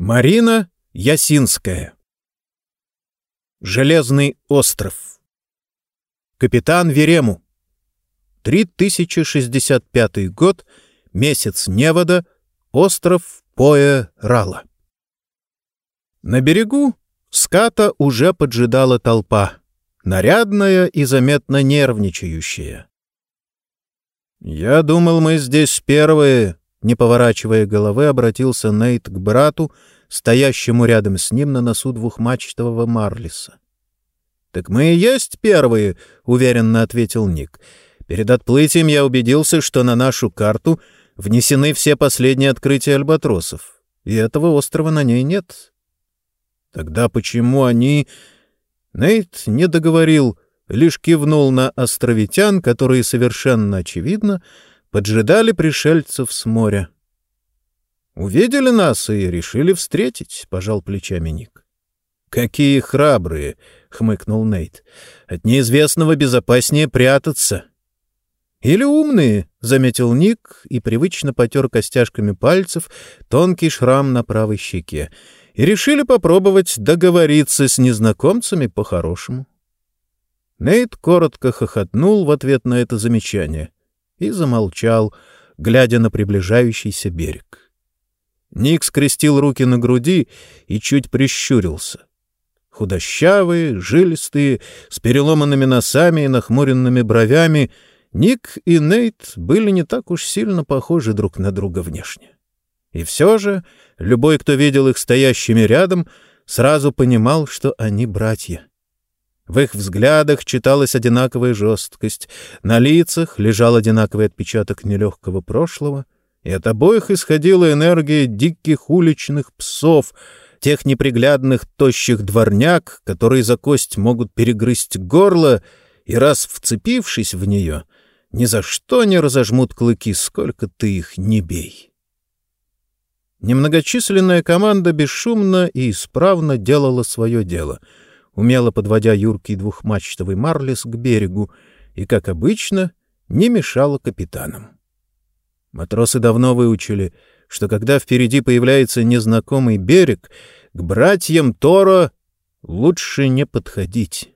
Марина Ясинская. Железный остров. Капитан Верему. 3065 год, месяц невода, остров Поэ-Рала. На берегу ската уже поджидала толпа, нарядная и заметно нервничающая. «Я думал, мы здесь первые», не поворачивая головы, обратился Нейт к брату, стоящему рядом с ним на носу двухмачтового Марлиса. «Так мы и есть первые», — уверенно ответил Ник. «Перед отплытием я убедился, что на нашу карту внесены все последние открытия альбатросов, и этого острова на ней нет». «Тогда почему они...» Нейт не договорил, лишь кивнул на островитян, которые совершенно очевидно поджидали пришельцев с моря. «Увидели нас и решили встретить», — пожал плечами Ник. «Какие храбрые!» — хмыкнул Нейт. «От неизвестного безопаснее прятаться». «Или умные», — заметил Ник и привычно потер костяшками пальцев тонкий шрам на правой щеке, и решили попробовать договориться с незнакомцами по-хорошему. Нейт коротко хохотнул в ответ на это замечание и замолчал, глядя на приближающийся берег. Ник скрестил руки на груди и чуть прищурился. Худощавые, жилистые, с переломанными носами и нахмуренными бровями, Ник и Нейт были не так уж сильно похожи друг на друга внешне. И все же любой, кто видел их стоящими рядом, сразу понимал, что они братья. В их взглядах читалась одинаковая жесткость, на лицах лежал одинаковый отпечаток нелегкого прошлого, и от обоих исходила энергия диких уличных псов, тех неприглядных тощих дворняк, которые за кость могут перегрызть горло, и раз вцепившись в нее, ни за что не разожмут клыки, сколько ты их не бей. Немногочисленная команда бесшумно и исправно делала свое дело — умело подводя юркий двухмачтовый марлес к берегу, и, как обычно, не мешала капитанам. Матросы давно выучили, что когда впереди появляется незнакомый берег, к братьям Торо лучше не подходить.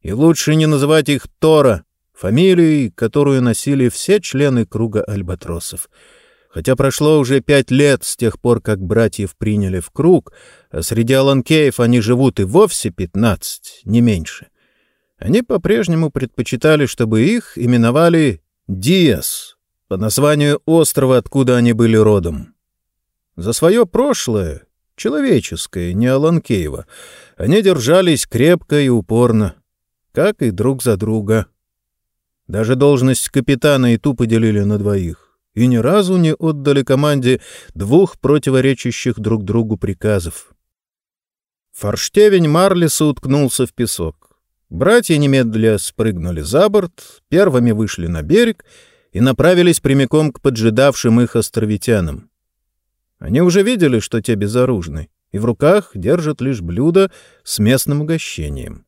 И лучше не называть их Торо, фамилией, которую носили все члены круга альбатросов — Хотя прошло уже пять лет с тех пор, как братьев приняли в круг, а среди аланкеев они живут и вовсе пятнадцать, не меньше. Они по-прежнему предпочитали, чтобы их именовали Диас, по названию острова, откуда они были родом. За свое прошлое, человеческое, не Аланкеева, они держались крепко и упорно, как и друг за друга. Даже должность капитана и ту поделили на двоих и ни разу не отдали команде двух противоречащих друг другу приказов. Форштевень Марлиса уткнулся в песок. Братья немедля спрыгнули за борт, первыми вышли на берег и направились прямиком к поджидавшим их островитянам. Они уже видели, что те безоружны, и в руках держат лишь блюдо с местным угощением.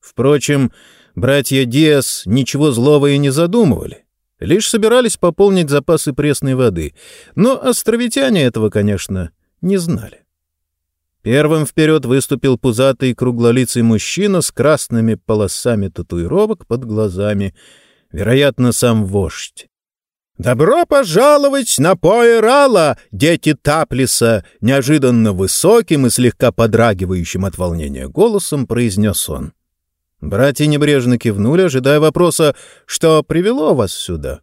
Впрочем, братья Диас ничего злого и не задумывали. Лишь собирались пополнить запасы пресной воды, но островитяне этого, конечно, не знали. Первым вперед выступил пузатый круглолицый мужчина с красными полосами татуировок под глазами, вероятно, сам вождь. «Добро пожаловать на Поэрала, дети Таплиса!» Неожиданно высоким и слегка подрагивающим от волнения голосом произнес он. Братья небрежно кивнули, ожидая вопроса «Что привело вас сюда?».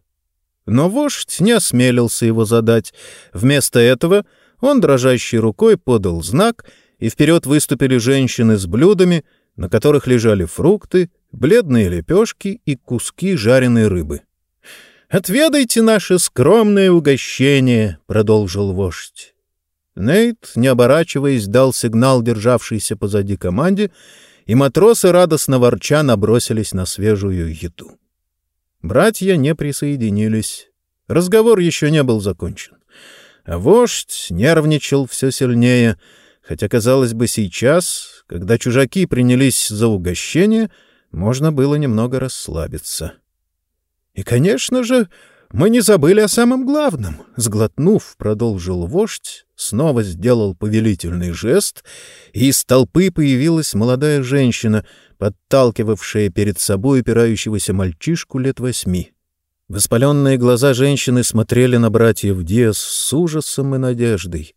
Но вождь не осмелился его задать. Вместо этого он дрожащей рукой подал знак, и вперед выступили женщины с блюдами, на которых лежали фрукты, бледные лепешки и куски жареной рыбы. «Отведайте наше скромное угощение», — продолжил вождь. Нейт, не оборачиваясь, дал сигнал державшейся позади команде, и матросы, радостно ворча, набросились на свежую еду. Братья не присоединились. Разговор еще не был закончен. А вождь нервничал все сильнее, хотя, казалось бы, сейчас, когда чужаки принялись за угощение, можно было немного расслабиться. — И, конечно же, мы не забыли о самом главном, — сглотнув, продолжил вождь, снова сделал повелительный жест, и из толпы появилась молодая женщина, подталкивавшая перед собой упирающегося мальчишку лет восьми. Воспаленные глаза женщины смотрели на братьев Диас с ужасом и надеждой.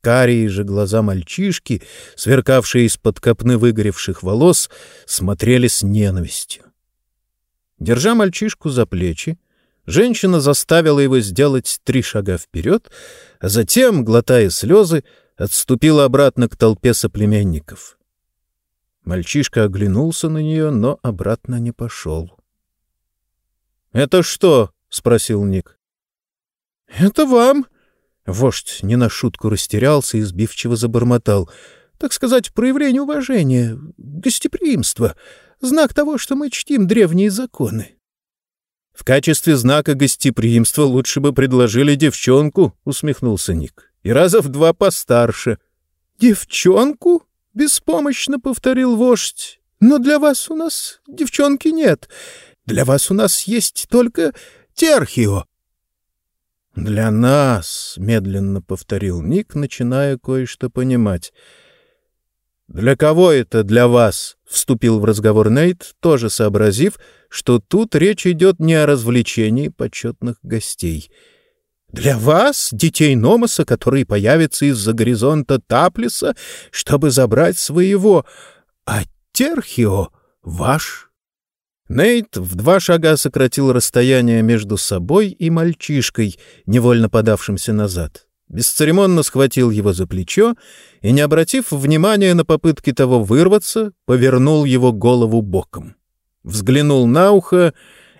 Карие же глаза мальчишки, сверкавшие из-под копны выгоревших волос, смотрели с ненавистью. Держа мальчишку за плечи, женщина заставила его сделать три шага вперед, а затем, глотая слезы, отступила обратно к толпе соплеменников. Мальчишка оглянулся на нее, но обратно не пошел. — Это что? — спросил Ник. — Это вам, Вождь не на шутку растерялся и сбивчиво забормотал. Так сказать, проявление уважения, гостеприимства, знак того, что мы чтим древние законы. — В качестве знака гостеприимства лучше бы предложили девчонку, — усмехнулся Ник, — и раза в два постарше. — Девчонку? — беспомощно повторил вождь. — Но для вас у нас девчонки нет. Для вас у нас есть только Терхио. «Для нас», — медленно повторил Ник, начиная кое-что понимать. «Для кого это для вас?» — вступил в разговор Нейт, тоже сообразив, что тут речь идет не о развлечении почетных гостей. «Для вас, детей Номоса, которые появятся из-за горизонта Таплиса, чтобы забрать своего, а Терхио — ваш Нейт в два шага сократил расстояние между собой и мальчишкой, невольно подавшимся назад. Бесцеремонно схватил его за плечо и, не обратив внимания на попытки того вырваться, повернул его голову боком. Взглянул на ухо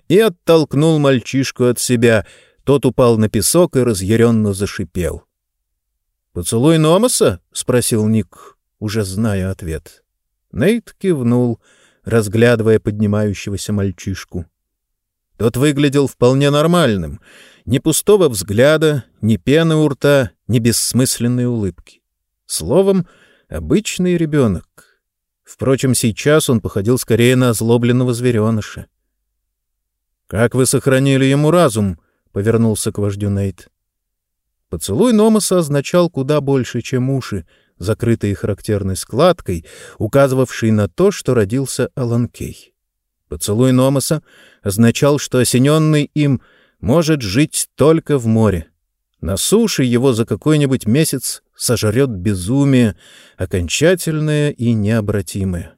и оттолкнул мальчишку от себя. Тот упал на песок и разъяренно зашипел. «Поцелуй Номоса?» — спросил Ник, уже зная ответ. Нейт кивнул — разглядывая поднимающегося мальчишку. Тот выглядел вполне нормальным. Ни пустого взгляда, ни пены у рта, ни бессмысленной улыбки. Словом, обычный ребенок. Впрочем, сейчас он походил скорее на озлобленного звереныша. «Как вы сохранили ему разум?» — повернулся к вождю Нейт. Поцелуй Номаса означал куда больше, чем уши — закрытой характерной складкой, указывавшей на то, что родился Аланкей. Поцелуй Номаса означал, что осененный им может жить только в море. На суше его за какой-нибудь месяц сожрет безумие, окончательное и необратимое.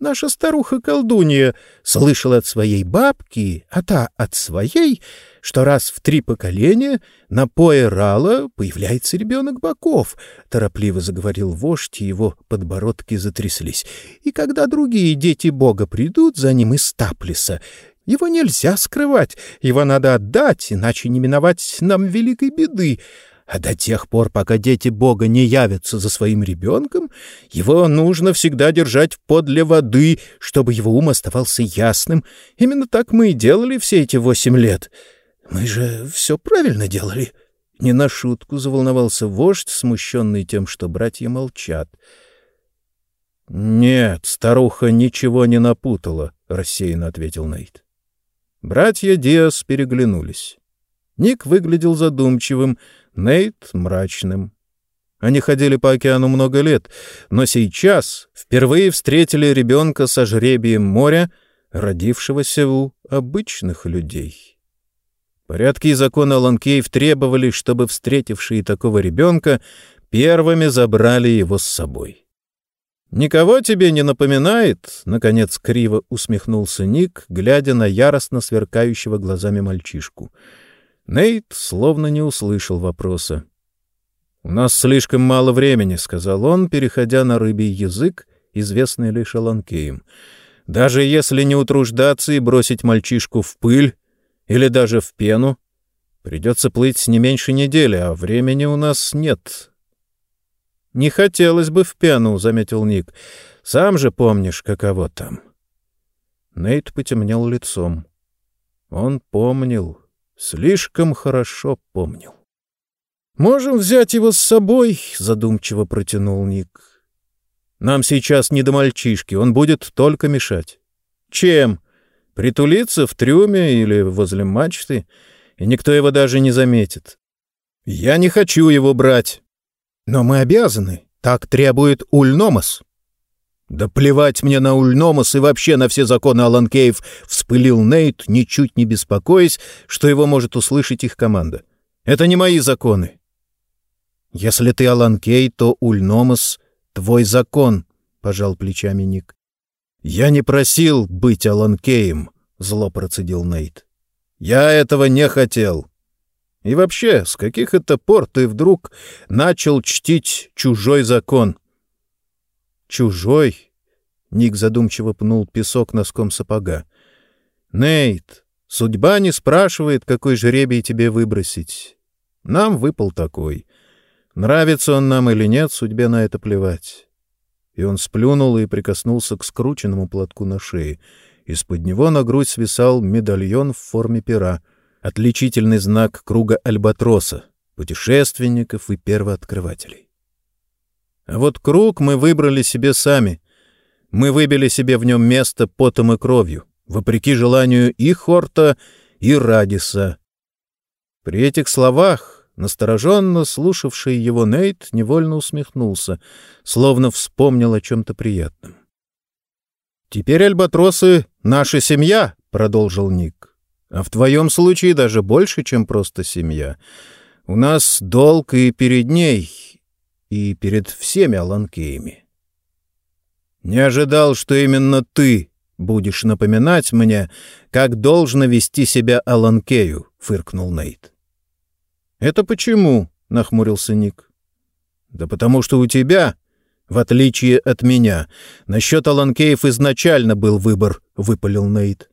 Наша старуха-колдунья слышала от своей бабки, а та от своей, что раз в три поколения на пое Рала появляется ребенок боков, — торопливо заговорил вождь, и его подбородки затряслись. И когда другие дети бога придут за ним из Таплиса, его нельзя скрывать, его надо отдать, иначе не миновать нам великой беды. А до тех пор, пока дети Бога не явятся за своим ребенком, его нужно всегда держать подле воды, чтобы его ум оставался ясным. Именно так мы и делали все эти восемь лет. Мы же все правильно делали. Не на шутку заволновался вождь, смущенный тем, что братья молчат. — Нет, старуха ничего не напутала, — рассеянно ответил Нейт. Братья Диас переглянулись. Ник выглядел задумчивым, Нейт — мрачным. Они ходили по океану много лет, но сейчас впервые встретили ребенка со жребием моря, родившегося у обычных людей. Порядки и законы Ланкеев требовали, чтобы встретившие такого ребенка первыми забрали его с собой. «Никого тебе не напоминает?» — наконец криво усмехнулся Ник, глядя на яростно сверкающего глазами мальчишку — Нейт словно не услышал вопроса. «У нас слишком мало времени», — сказал он, переходя на рыбий язык, известный лишь Аланкеем. «Даже если не утруждаться и бросить мальчишку в пыль или даже в пену, придется плыть не меньше недели, а времени у нас нет». «Не хотелось бы в пену», — заметил Ник. «Сам же помнишь, каково там». Нейт потемнел лицом. Он помнил. Слишком хорошо помнил. «Можем взять его с собой», — задумчиво протянул Ник. «Нам сейчас не до мальчишки, он будет только мешать». «Чем? Притулиться в трюме или возле мачты, и никто его даже не заметит. Я не хочу его брать. Но мы обязаны. Так требует Ульномас. «Да плевать мне на Ульномас и вообще на все законы Аланкеев!» — вспылил Нейт, ничуть не беспокоясь, что его может услышать их команда. «Это не мои законы». «Если ты Аланкей, то Ульномас — твой закон», — пожал плечами Ник. «Я не просил быть Аланкеем», — зло процедил Нейт. «Я этого не хотел. И вообще, с каких это пор ты вдруг начал чтить чужой закон?» «Чужой?» — Ник задумчиво пнул песок носком сапога. «Нейт, судьба не спрашивает, какой жребий тебе выбросить. Нам выпал такой. Нравится он нам или нет, судьбе на это плевать». И он сплюнул и прикоснулся к скрученному платку на шее. Из-под него на грудь свисал медальон в форме пера, отличительный знак круга Альбатроса, путешественников и первооткрывателей. А вот круг мы выбрали себе сами. Мы выбили себе в нем место потом и кровью, вопреки желанию и Хорта, и Радиса. При этих словах настороженно слушавший его Нейт невольно усмехнулся, словно вспомнил о чем-то приятном. «Теперь альбатросы — наша семья», — продолжил Ник. «А в твоем случае даже больше, чем просто семья. У нас долг и перед ней, и перед всеми Аланкеями. Не ожидал, что именно ты будешь напоминать мне, как должно вести себя Аланкею, — фыркнул Нейт. — Это почему? — нахмурился Ник. — Да потому что у тебя, в отличие от меня, насчет Аланкеев изначально был выбор, — выпалил Нейт.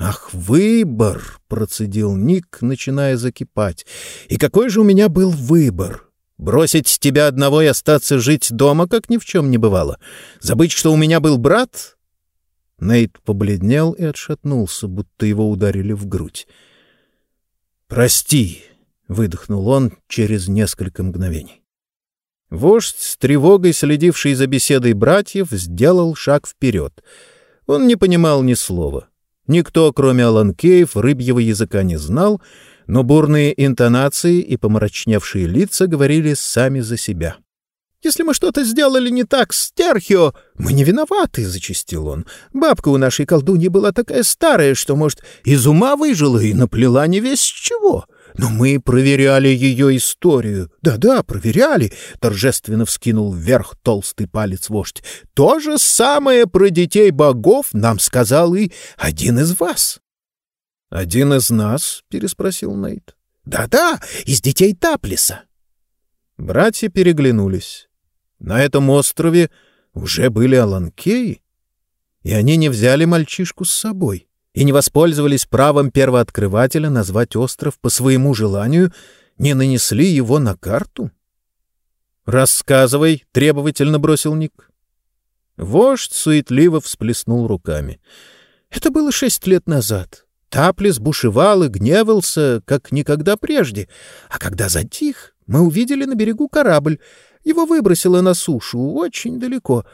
«Ах, выбор!» — процедил Ник, начиная закипать. «И какой же у меня был выбор? Бросить тебя одного и остаться жить дома, как ни в чем не бывало? Забыть, что у меня был брат?» Нейт побледнел и отшатнулся, будто его ударили в грудь. «Прости», — выдохнул он через несколько мгновений. Вождь, с тревогой следивший за беседой братьев, сделал шаг вперед. Он не понимал ни слова. Никто, кроме Аланкеев, рыбьего языка не знал, но бурные интонации и помрачневшие лица говорили сами за себя. «Если мы что-то сделали не так с Терхио, мы не виноваты», — зачистил он. «Бабка у нашей колдуньи была такая старая, что, может, из ума выжила и наплела не весь чего. Но мы проверяли ее историю. Да-да, проверяли», — торжественно вскинул вверх толстый палец вождь. «То же самое про детей богов нам сказал и один из вас». «Один из нас?» — переспросил Нейт. «Да-да, из детей Таплиса». Братья переглянулись. На этом острове уже были Аланкеи, и они не взяли мальчишку с собой и не воспользовались правом первооткрывателя назвать остров по своему желанию, не нанесли его на карту. «Рассказывай», — требовательно бросил Ник. Вождь суетливо всплеснул руками. «Это было шесть лет назад. Таплис бушевал и гневался, как никогда прежде. А когда затих, мы увидели на берегу корабль. Его выбросило на сушу очень далеко,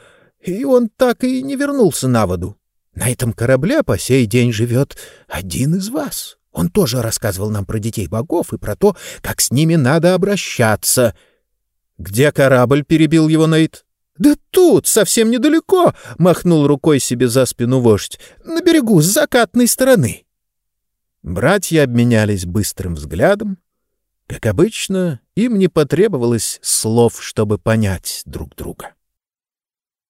и он так и не вернулся на воду. На этом корабле по сей день живет один из вас. Он тоже рассказывал нам про детей богов и про то, как с ними надо обращаться. — Где корабль? — перебил его Нейт. — Да тут, совсем недалеко, — махнул рукой себе за спину вождь, — на берегу с закатной стороны. Братья обменялись быстрым взглядом. Как обычно, им не потребовалось слов, чтобы понять друг друга.